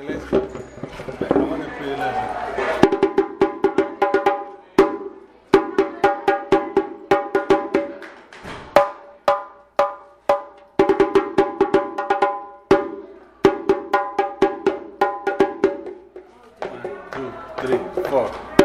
Okay, let's go. I want to play lesson. One, two, three, four.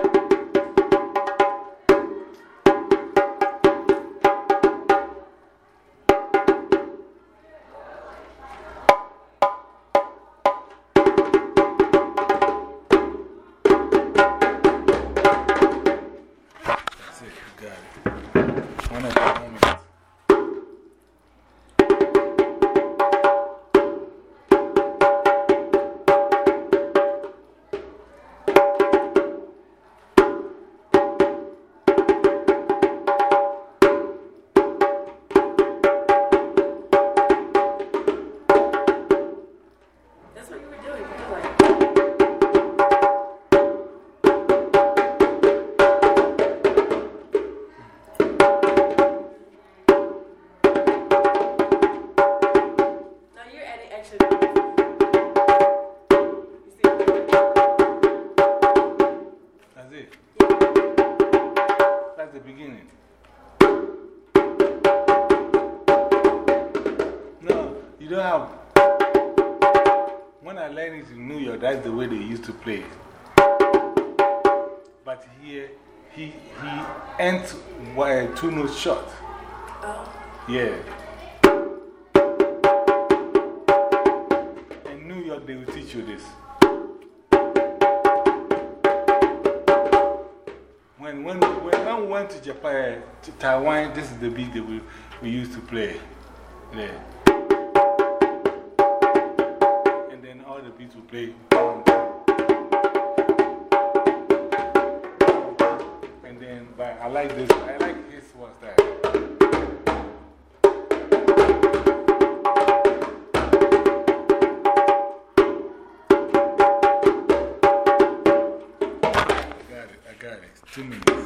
Got it. One of the moments. That's it. That's the beginning. No, you don't have. When I learned it in New York, that's the way they used to play. But here, he, he ends uh, two notes short. Yeah. In they will teach you this. When, when, when, we went to Japan, to Taiwan, this is the beat that we, we used to play. Yeah. And then all the beats we play. And then, but I like this, I like this one style. Two minutes.